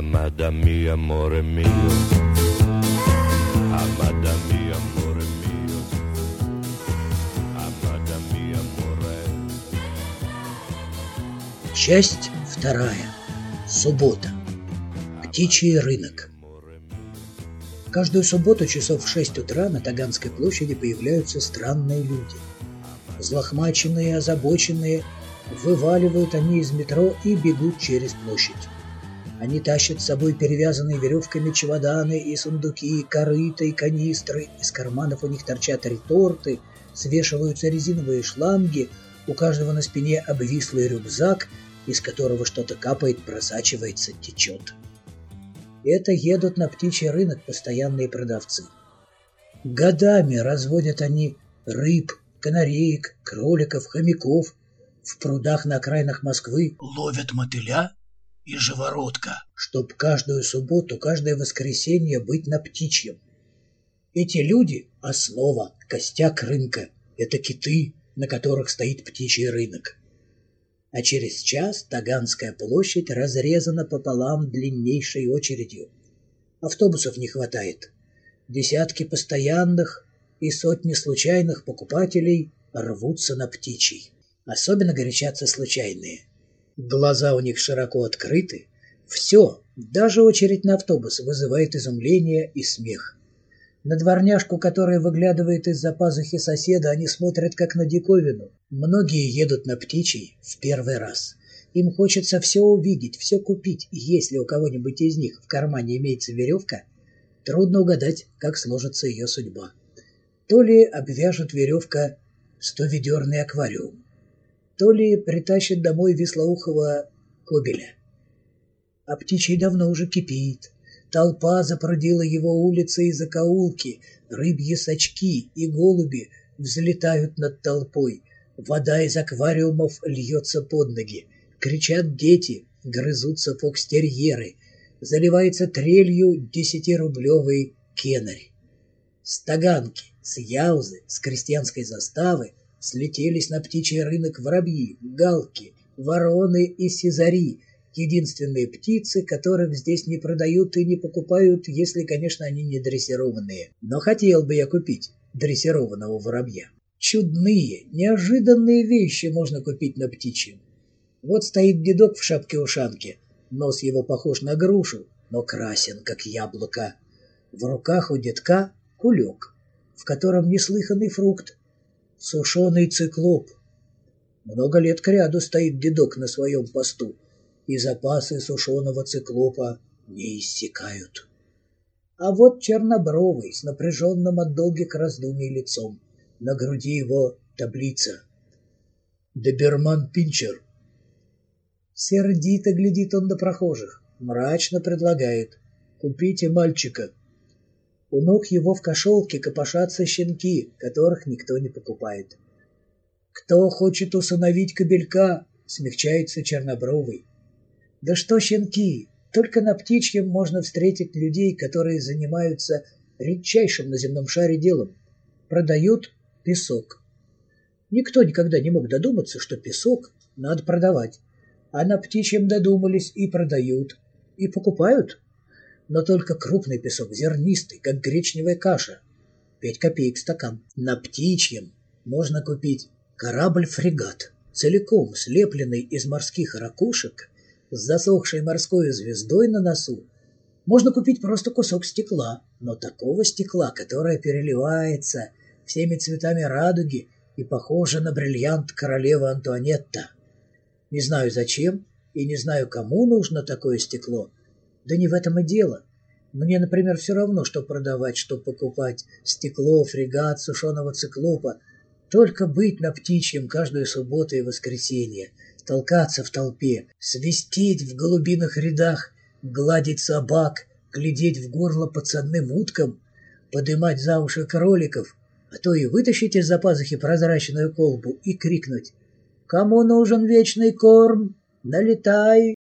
Amada mia, amore mio. Amada mia, amore mio. Amada mia, amore. Часть вторая. Суббота. Птичий рынок. Каждую субботу часов в 6 утра на Таганской площади появляются странные люди. Злохмаченные, озабоченные, вываливают они из метро и бегут через площадь. Они тащат с собой перевязанные веревками чемоданы и сундуки, корыта и канистры. Из карманов у них торчат реторты, свешиваются резиновые шланги, у каждого на спине обвислый рюкзак, из которого что-то капает, просачивается, течет. Это едут на птичий рынок постоянные продавцы. Годами разводят они рыб, канареек, кроликов, хомяков. В прудах на окраинах Москвы ловят мотыля и живородка, чтоб каждую субботу, каждое воскресенье быть на птичьем. Эти люди – основа, костяк рынка. Это киты, на которых стоит птичий рынок. А через час Таганская площадь разрезана пополам длиннейшей очередью. Автобусов не хватает. Десятки постоянных и сотни случайных покупателей рвутся на птичий. Особенно горячатся случайные. Глаза у них широко открыты. Все, даже очередь на автобус, вызывает изумление и смех. На дворняжку, которая выглядывает из-за пазухи соседа, они смотрят как на диковину. Многие едут на птичий в первый раз. Им хочется все увидеть, все купить. И если у кого-нибудь из них в кармане имеется веревка, трудно угадать, как сложится ее судьба. То ли обвяжет веревка стоведерный аквариум, то ли притащит домой веслоухого кобеля. А птичий давно уже кипит. Толпа запродила его улицы и закоулки, рыбьи сачки и голуби взлетают над толпой. Вода из аквариумов льется под ноги. Кричат дети, грызутся фокстерьеры. Заливается трелью десятирублевый кенарь. С таганки, с яузы, с крестьянской заставы слетелись на птичий рынок воробьи, галки, вороны и сизари — единственные птицы, которых здесь не продают и не покупают, если, конечно, они не дрессированные. Но хотел бы я купить дрессированного воробья. Чудные, неожиданные вещи можно купить на птичьем. Вот стоит дедок в шапке-ушанке, нос его похож на грушу, но красен, как яблоко. В руках у дедка кулек, в котором неслыханный фрукт, сушеный циклоп. Много лет кряду стоит дедок на своем посту — и запасы сушеного циклопа не иссякают. А вот чернобровый с напряженным от долгих раздумий лицом. На груди его таблица. Доберман Пинчер. Сердито глядит он на прохожих, мрачно предлагает. Купите мальчика. У ног его в кошелке копошатся щенки, которых никто не покупает. Кто хочет усыновить кобелька, смягчается чернобровый. Да что щенки, только на птичьем можно встретить людей, которые занимаются редчайшим на земном шаре делом. Продают песок. Никто никогда не мог додуматься, что песок надо продавать. А на птичьем додумались и продают, и покупают. Но только крупный песок, зернистый, как гречневая каша. Пять копеек стакан. На птичьем можно купить корабль-фрегат, целиком слепленный из морских ракушек с засохшей морской звездой на носу, можно купить просто кусок стекла, но такого стекла, которое переливается всеми цветами радуги и похоже на бриллиант королевы Антуанетта. Не знаю зачем и не знаю, кому нужно такое стекло. Да не в этом и дело. Мне, например, все равно, что продавать, что покупать. Стекло, фрегат, сушеного циклопа. Только быть на птичьем каждую субботу и воскресенье — толкаться в толпе, свистеть в голубиных рядах, гладить собак, глядеть в горло подсадным уткам, подымать за уши кроликов, а то и вытащить из-за пазухи прозрачную колбу и крикнуть «Кому нужен вечный корм? Налетай!»